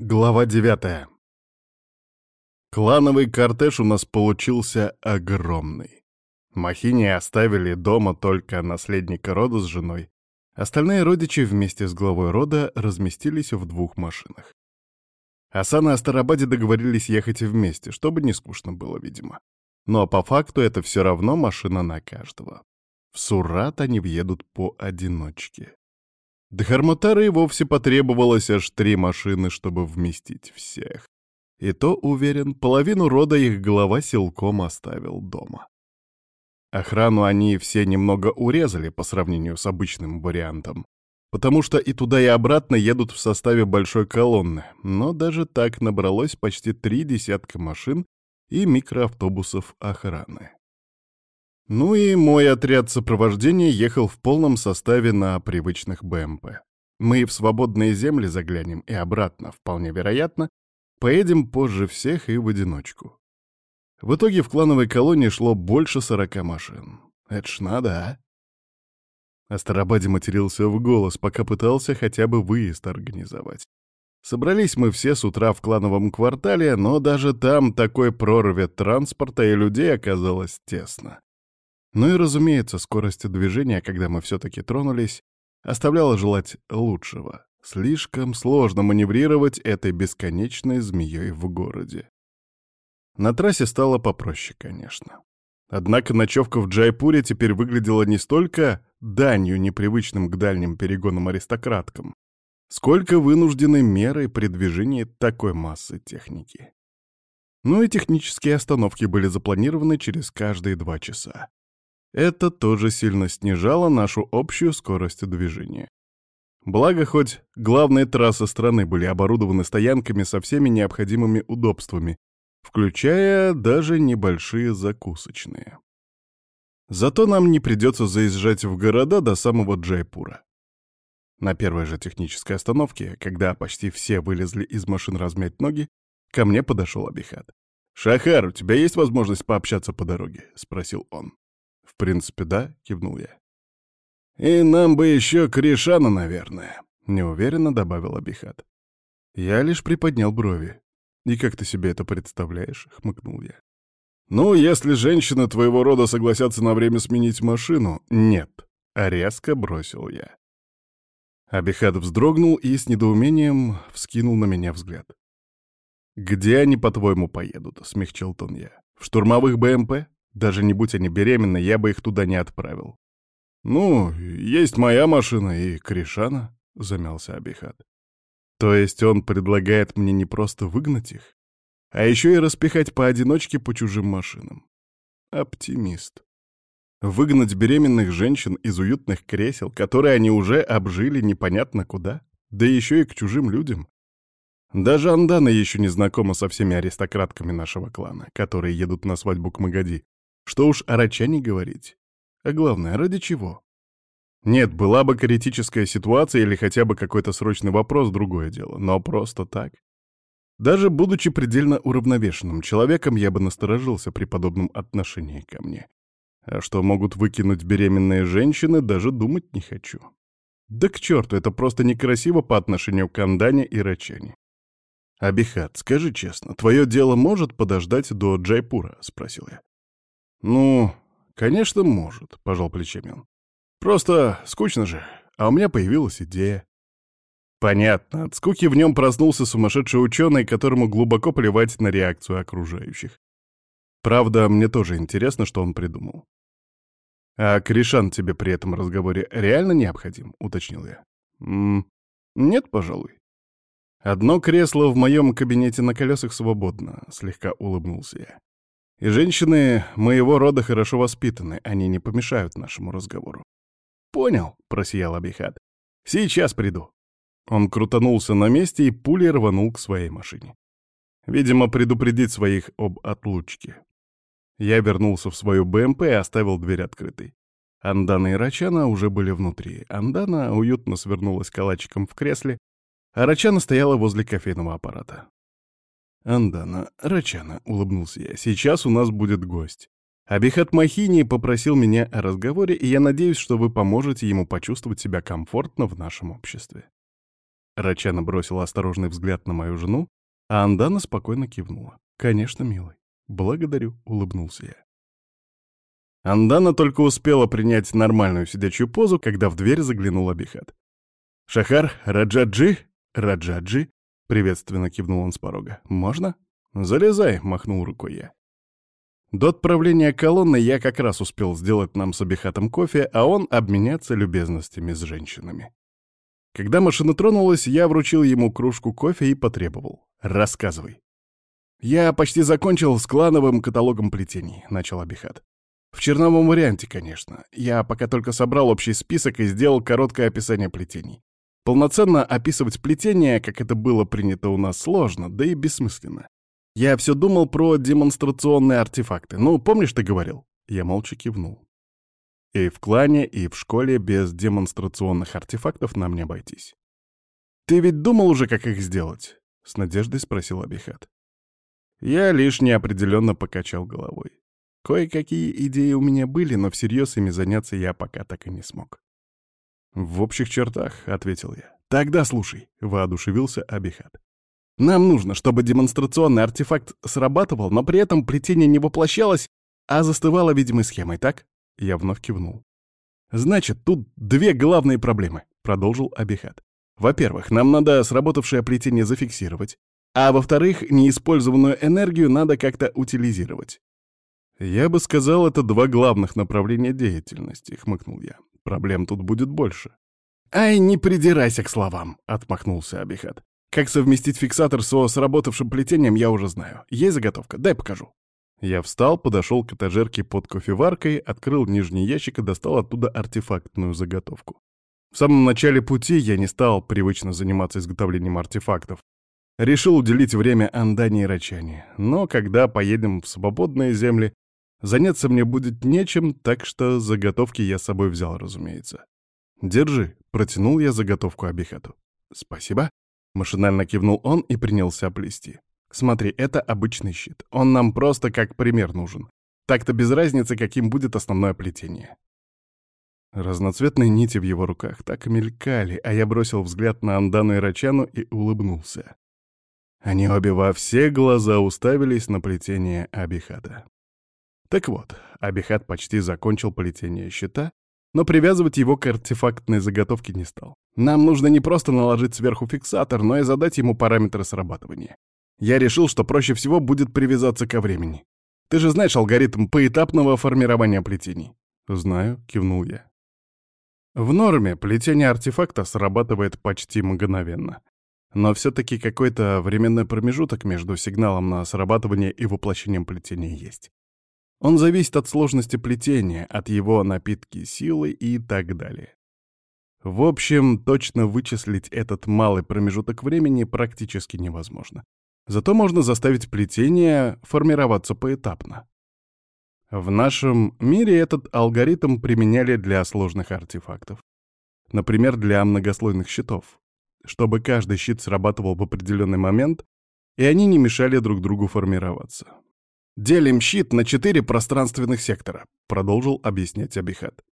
Глава девятая. Клановый кортеж у нас получился огромный. Махини оставили дома только наследника рода с женой. Остальные родичи вместе с главой рода разместились в двух машинах. Асан и Астарабаде договорились ехать вместе, чтобы не скучно было, видимо. Но по факту это все равно машина на каждого. В Сурат они въедут поодиночке. До Хармутара и вовсе потребовалось аж три машины, чтобы вместить всех. И то, уверен, половину рода их глава силком оставил дома. Охрану они все немного урезали по сравнению с обычным вариантом, потому что и туда, и обратно едут в составе большой колонны, но даже так набралось почти три десятка машин и микроавтобусов охраны. Ну и мой отряд сопровождения ехал в полном составе на привычных БМП. Мы в свободные земли заглянем и обратно, вполне вероятно, поедем позже всех и в одиночку. В итоге в клановой колонии шло больше сорока машин. Это ж надо, а? Астарабаде матерился в голос, пока пытался хотя бы выезд организовать. Собрались мы все с утра в клановом квартале, но даже там такой прорве транспорта и людей оказалось тесно. Ну и, разумеется, скорость движения, когда мы все-таки тронулись, оставляла желать лучшего. Слишком сложно маневрировать этой бесконечной змеей в городе. На трассе стало попроще, конечно. Однако ночевка в Джайпуре теперь выглядела не столько данью непривычным к дальним перегонам аристократкам, сколько вынужденной мерой при движении такой массы техники. Ну и технические остановки были запланированы через каждые два часа. Это тоже сильно снижало нашу общую скорость движения. Благо, хоть главные трассы страны были оборудованы стоянками со всеми необходимыми удобствами, включая даже небольшие закусочные. Зато нам не придется заезжать в города до самого Джайпура. На первой же технической остановке, когда почти все вылезли из машин размять ноги, ко мне подошел Абихат. «Шахар, у тебя есть возможность пообщаться по дороге?» — спросил он. «В принципе, да», — кивнул я. «И нам бы еще Кришана, наверное», — неуверенно добавил Абихат. Я лишь приподнял брови. «И как ты себе это представляешь?» — хмыкнул я. «Ну, если женщины твоего рода согласятся на время сменить машину, нет», — а резко бросил я. Абихат вздрогнул и с недоумением вскинул на меня взгляд. «Где они, по-твоему, поедут?» — смягчил тон я. «В штурмовых БМП? Даже не будь они беременны, я бы их туда не отправил». «Ну, есть моя машина и Кришана», — замялся Абихат. «То есть он предлагает мне не просто выгнать их, а еще и распихать поодиночке по чужим машинам? Оптимист. Выгнать беременных женщин из уютных кресел, которые они уже обжили непонятно куда, да еще и к чужим людям. Даже Андана еще не знакома со всеми аристократками нашего клана, которые едут на свадьбу к Магади. Что уж о Рачане говорить. А главное, ради чего? Нет, была бы критическая ситуация или хотя бы какой-то срочный вопрос, другое дело. Но просто так. Даже будучи предельно уравновешенным человеком, я бы насторожился при подобном отношении ко мне. А что могут выкинуть беременные женщины, даже думать не хочу. Да к черту, это просто некрасиво по отношению к Андане и Рачане. «Абихат, скажи честно, твое дело может подождать до Джайпура?» — спросил я. «Ну, конечно, может», — пожал плечами он. «Просто скучно же, а у меня появилась идея». Понятно, от скуки в нем проснулся сумасшедший ученый, которому глубоко плевать на реакцию окружающих. Правда, мне тоже интересно, что он придумал. «А Кришан тебе при этом разговоре реально необходим?» — уточнил я. «М -м нет, пожалуй. Одно кресло в моем кабинете на колесах свободно», — слегка улыбнулся я. И женщины моего рода хорошо воспитаны, они не помешают нашему разговору. «Понял», — просиял Абихат. «Сейчас приду». Он крутанулся на месте и пулей рванул к своей машине. Видимо, предупредить своих об отлучке. Я вернулся в свою БМП и оставил дверь открытой. Андана и Рачана уже были внутри. Андана уютно свернулась калачиком в кресле, а Рачана стояла возле кофейного аппарата. «Андана, Рачана», — улыбнулся я, — «сейчас у нас будет гость. Абихат Махини попросил меня о разговоре, и я надеюсь, что вы поможете ему почувствовать себя комфортно в нашем обществе». Рачана бросила осторожный взгляд на мою жену, а Андана спокойно кивнула. «Конечно, милый. Благодарю», — улыбнулся я. Андана только успела принять нормальную сидячую позу, когда в дверь заглянул Абихат. «Шахар, Раджаджи?» «Раджаджи?» — приветственно кивнул он с порога. «Можно?» «Залезай», — махнул рукой я. До отправления колонны я как раз успел сделать нам с Абихатом кофе, а он обменяться любезностями с женщинами. Когда машина тронулась, я вручил ему кружку кофе и потребовал. «Рассказывай». «Я почти закончил с клановым каталогом плетений», — начал Абихат. «В черновом варианте, конечно. Я пока только собрал общий список и сделал короткое описание плетений. Полноценно описывать плетение, как это было принято у нас, сложно, да и бессмысленно. Я все думал про демонстрационные артефакты. Ну, помнишь, ты говорил?» Я молча кивнул. И в клане, и в школе без демонстрационных артефактов нам не обойтись. «Ты ведь думал уже, как их сделать?» — с надеждой спросил Абихат. Я лишь неопределенно покачал головой. Кое-какие идеи у меня были, но всерьез ими заняться я пока так и не смог. «В общих чертах», — ответил я. «Тогда слушай», — воодушевился Абихат. Нам нужно, чтобы демонстрационный артефакт срабатывал, но при этом плетение не воплощалось, а застывало видимой схемой, так? Я вновь кивнул. Значит, тут две главные проблемы, продолжил Абихат. Во-первых, нам надо сработавшее плетение зафиксировать, а во-вторых, неиспользованную энергию надо как-то утилизировать. Я бы сказал, это два главных направления деятельности, хмыкнул я. Проблем тут будет больше. «Ай, не придирайся к словам!» — отмахнулся Абихат. Как совместить фиксатор со сработавшим плетением, я уже знаю. Есть заготовка? Дай покажу. Я встал, подошел к этажерке под кофеваркой, открыл нижний ящик и достал оттуда артефактную заготовку. В самом начале пути я не стал привычно заниматься изготовлением артефактов. Решил уделить время Андане и Рачане. Но когда поедем в свободные земли, заняться мне будет нечем, так что заготовки я с собой взял, разумеется. «Держи», — протянул я заготовку Абихату. «Спасибо», Машинально кивнул он и принялся плести. «Смотри, это обычный щит. Он нам просто как пример нужен. Так-то без разницы, каким будет основное плетение». Разноцветные нити в его руках так мелькали, а я бросил взгляд на Андану и Рачану и улыбнулся. Они обе во все глаза уставились на плетение Абихата. Так вот, Абихат почти закончил плетение щита, но привязывать его к артефактной заготовке не стал. Нам нужно не просто наложить сверху фиксатор, но и задать ему параметры срабатывания. Я решил, что проще всего будет привязаться ко времени. Ты же знаешь алгоритм поэтапного формирования плетений? Знаю, кивнул я. В норме плетение артефакта срабатывает почти мгновенно. Но все-таки какой-то временной промежуток между сигналом на срабатывание и воплощением плетения есть. Он зависит от сложности плетения, от его напитки силы и так далее. В общем, точно вычислить этот малый промежуток времени практически невозможно. Зато можно заставить плетение формироваться поэтапно. В нашем мире этот алгоритм применяли для сложных артефактов. Например, для многослойных щитов. Чтобы каждый щит срабатывал в определенный момент, и они не мешали друг другу формироваться. «Делим щит на четыре пространственных сектора», — продолжил объяснять Абихат.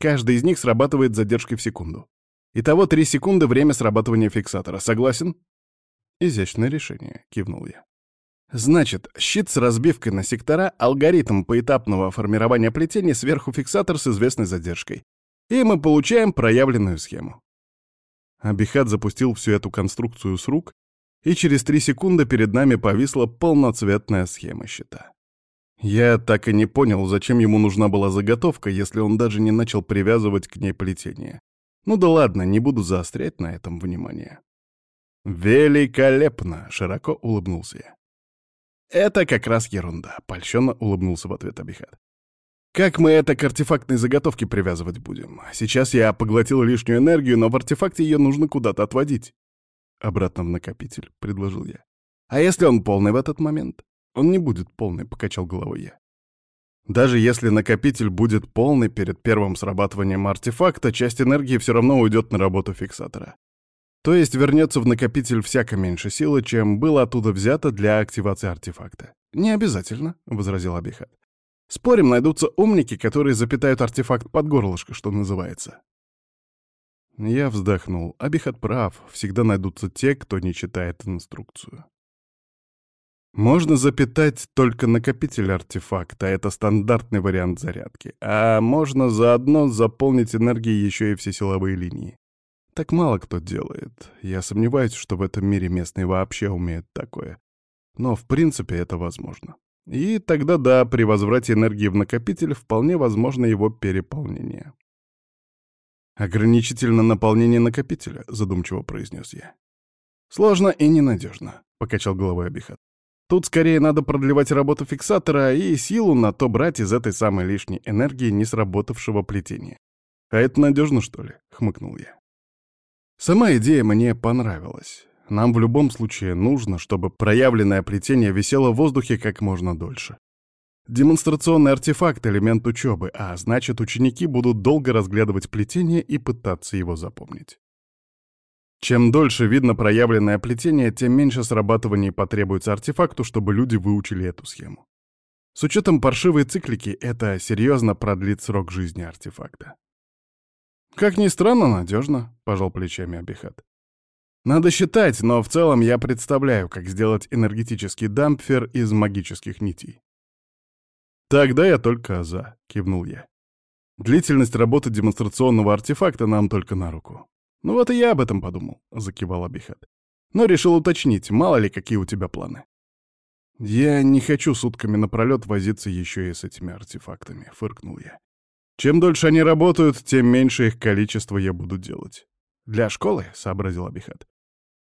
«Каждый из них срабатывает с задержкой в секунду. Итого три секунды время срабатывания фиксатора. Согласен?» «Изящное решение», — кивнул я. Значит, щит с разбивкой на сектора, алгоритм поэтапного формирования плетения, сверху фиксатор с известной задержкой. И мы получаем проявленную схему. Абихат запустил всю эту конструкцию с рук, и через три секунды перед нами повисла полноцветная схема щита. Я так и не понял, зачем ему нужна была заготовка, если он даже не начал привязывать к ней плетение. Ну да ладно, не буду заострять на этом внимание. «Великолепно!» — широко улыбнулся я. «Это как раз ерунда», — польщенно улыбнулся в ответ Абихат. «Как мы это к артефактной заготовке привязывать будем? Сейчас я поглотил лишнюю энергию, но в артефакте ее нужно куда-то отводить». «Обратно в накопитель», — предложил я. «А если он полный в этот момент?» «Он не будет полный», — покачал головой я. Даже если накопитель будет полный перед первым срабатыванием артефакта, часть энергии все равно уйдет на работу фиксатора. То есть вернется в накопитель всяко меньше силы, чем было оттуда взято для активации артефакта. «Не обязательно», — возразил Абихат. «Спорим, найдутся умники, которые запитают артефакт под горлышко, что называется». Я вздохнул. Абихат прав, всегда найдутся те, кто не читает инструкцию. Можно запитать только накопитель артефакта, это стандартный вариант зарядки. А можно заодно заполнить энергией еще и все силовые линии. Так мало кто делает. Я сомневаюсь, что в этом мире местные вообще умеют такое. Но в принципе это возможно. И тогда да, при возврате энергии в накопитель вполне возможно его переполнение. «Ограничительно наполнение накопителя», — задумчиво произнес я. «Сложно и ненадежно», — покачал головой Абихат. Тут скорее надо продлевать работу фиксатора и силу на то брать из этой самой лишней энергии не сработавшего плетения. «А это надежно, что ли?» — хмыкнул я. Сама идея мне понравилась. Нам в любом случае нужно, чтобы проявленное плетение висело в воздухе как можно дольше. Демонстрационный артефакт — элемент учебы, а значит, ученики будут долго разглядывать плетение и пытаться его запомнить. Чем дольше видно проявленное плетение, тем меньше срабатываний потребуется артефакту, чтобы люди выучили эту схему. С учетом паршивой циклики, это серьезно продлит срок жизни артефакта. «Как ни странно, надежно», — пожал плечами Абихат. «Надо считать, но в целом я представляю, как сделать энергетический дампфер из магических нитей». «Тогда я только за», — кивнул я. «Длительность работы демонстрационного артефакта нам только на руку. «Ну вот и я об этом подумал», — закивал Абихат. «Но решил уточнить, мало ли какие у тебя планы». «Я не хочу сутками напролёт возиться еще и с этими артефактами», — фыркнул я. «Чем дольше они работают, тем меньше их количество я буду делать». «Для школы?» — сообразил Абихат.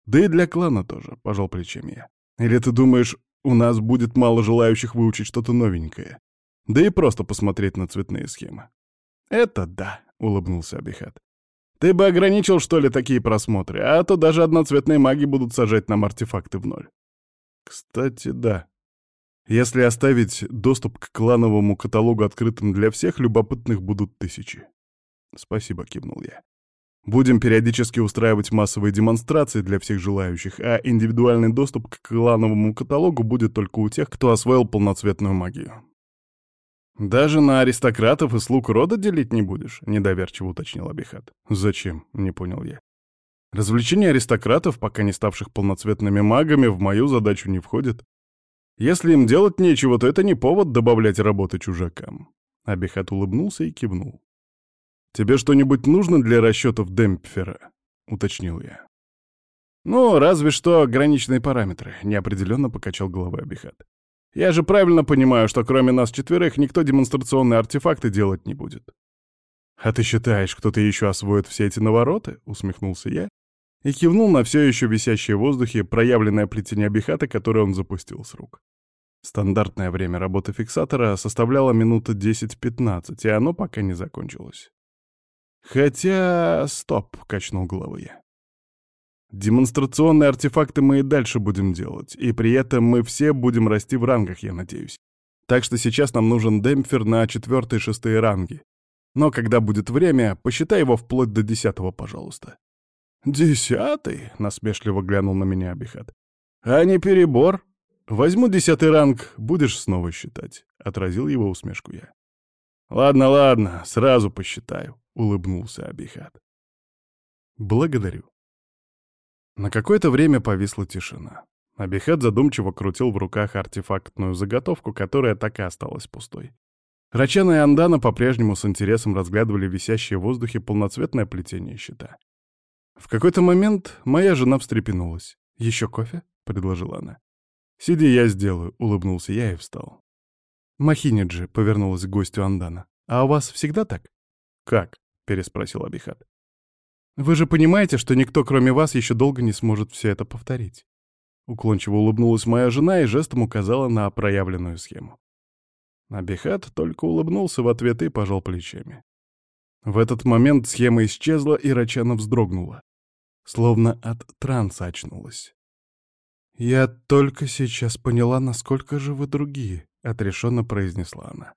«Да и для клана тоже», — пожал плечами я. «Или ты думаешь, у нас будет мало желающих выучить что-то новенькое? Да и просто посмотреть на цветные схемы». «Это да», — улыбнулся Абихат. Ты бы ограничил, что ли, такие просмотры, а то даже одноцветные маги будут сажать нам артефакты в ноль. Кстати, да. Если оставить доступ к клановому каталогу открытым для всех, любопытных будут тысячи. Спасибо, кивнул я. Будем периодически устраивать массовые демонстрации для всех желающих, а индивидуальный доступ к клановому каталогу будет только у тех, кто освоил полноцветную магию. «Даже на аристократов и слуг рода делить не будешь?» — недоверчиво уточнил Абихат. «Зачем?» — не понял я. «Развлечение аристократов, пока не ставших полноцветными магами, в мою задачу не входит. Если им делать нечего, то это не повод добавлять работы чужакам». Абихат улыбнулся и кивнул. «Тебе что-нибудь нужно для расчетов демпфера?» — уточнил я. «Ну, разве что ограниченные параметры», — неопределенно покачал головой Абихат. Я же правильно понимаю, что кроме нас четверых никто демонстрационные артефакты делать не будет. «А ты считаешь, кто-то еще освоит все эти навороты?» — усмехнулся я и кивнул на все еще висящее в воздухе проявленное плетение Абихата, которое он запустил с рук. Стандартное время работы фиксатора составляло минуты 10-15, и оно пока не закончилось. «Хотя... стоп», — качнул головой я. Демонстрационные артефакты мы и дальше будем делать, и при этом мы все будем расти в рангах, я надеюсь. Так что сейчас нам нужен демпфер на четвертые и шестые ранги. Но когда будет время, посчитай его вплоть до десятого, пожалуйста. «Десятый?» — насмешливо глянул на меня Абихат. «А не перебор? Возьму десятый ранг, будешь снова считать», — отразил его усмешку я. «Ладно, ладно, сразу посчитаю», — улыбнулся Абихат. «Благодарю». На какое-то время повисла тишина. Абихат задумчиво крутил в руках артефактную заготовку, которая так и осталась пустой. Рачана и Андана по-прежнему с интересом разглядывали висящее в воздухе полноцветное плетение щита. В какой-то момент моя жена встрепенулась. «Еще кофе?» — предложила она. «Сиди, я сделаю», — улыбнулся я и встал. «Махиниджи», — повернулась к гостю Андана. «А у вас всегда так?» «Как?» — переспросил Абихат. Вы же понимаете, что никто, кроме вас, еще долго не сможет все это повторить. Уклончиво улыбнулась моя жена и жестом указала на проявленную схему. Абихат только улыбнулся в ответ и пожал плечами. В этот момент схема исчезла, и Рачана вздрогнула. Словно от транса очнулась. «Я только сейчас поняла, насколько же вы другие», — отрешенно произнесла она.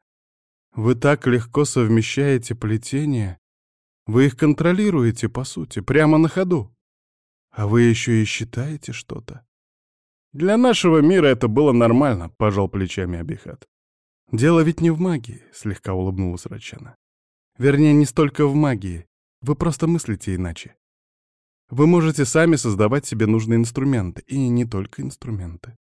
«Вы так легко совмещаете плетение вы их контролируете, по сути, прямо на ходу. А вы еще и считаете что-то. Для нашего мира это было нормально, пожал плечами Абихат. Дело ведь не в магии, слегка улыбнулась Рачана. Вернее, не столько в магии. Вы просто мыслите иначе. Вы можете сами создавать себе нужные инструменты, и не только инструменты.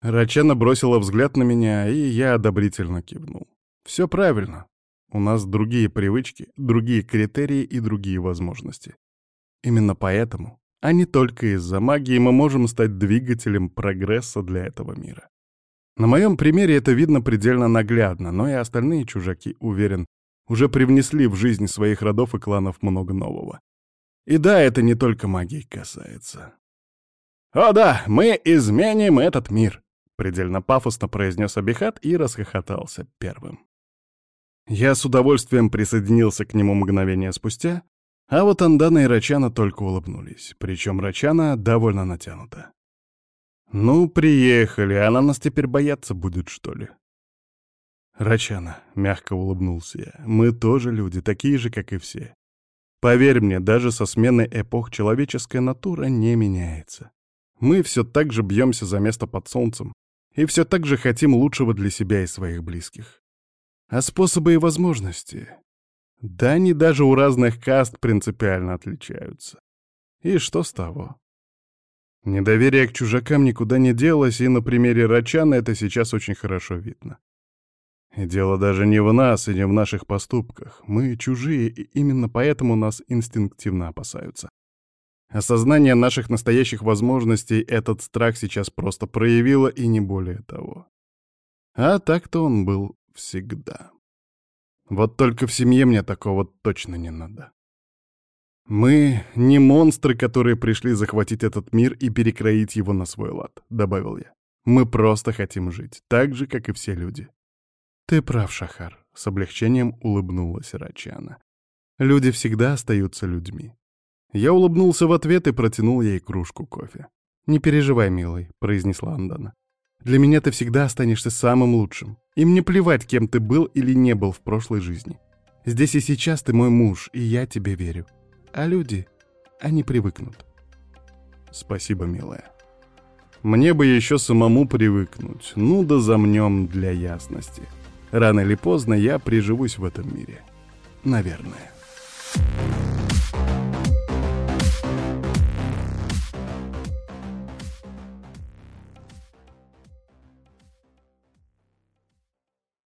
Рачана бросила взгляд на меня, и я одобрительно кивнул. Все правильно. У нас другие привычки, другие критерии и другие возможности. Именно поэтому, а не только из-за магии, мы можем стать двигателем прогресса для этого мира. На моем примере это видно предельно наглядно, но и остальные чужаки, уверен, уже привнесли в жизнь своих родов и кланов много нового. И да, это не только магии касается. «О да, мы изменим этот мир!» — предельно пафосно произнес Абихат и расхохотался первым. Я с удовольствием присоединился к нему мгновение спустя, а вот Андана и Рачана только улыбнулись, причем Рачана довольно натянута. «Ну, приехали, она нас теперь бояться будет, что ли?» «Рачана», — мягко улыбнулся я, — «мы тоже люди, такие же, как и все. Поверь мне, даже со сменой эпох человеческая натура не меняется. Мы все так же бьемся за место под солнцем и все так же хотим лучшего для себя и своих близких. А способы и возможности? Да они даже у разных каст принципиально отличаются. И что с того? Недоверие к чужакам никуда не делось, и на примере Рачана это сейчас очень хорошо видно. И дело даже не в нас и не в наших поступках. Мы чужие, и именно поэтому нас инстинктивно опасаются. Осознание наших настоящих возможностей этот страх сейчас просто проявило, и не более того. А так-то он был всегда. Вот только в семье мне такого точно не надо. «Мы не монстры, которые пришли захватить этот мир и перекроить его на свой лад», — добавил я. «Мы просто хотим жить, так же, как и все люди. «Ты прав, Шахар», — с облегчением улыбнулась Рачана. «Люди всегда остаются людьми». Я улыбнулся в ответ и протянул ей кружку кофе. «Не переживай, милый», — произнесла Андана. «Для меня ты всегда останешься самым лучшим. И мне плевать, кем ты был или не был в прошлой жизни. Здесь и сейчас ты мой муж, и я тебе верю. А люди, они привыкнут». «Спасибо, милая». Мне бы еще самому привыкнуть, ну да замнем для ясности. Рано или поздно я приживусь в этом мире. Наверное.